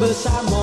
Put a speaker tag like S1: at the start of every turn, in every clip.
S1: makan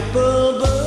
S1: April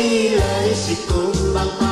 S1: Kaila'y sikumbang pa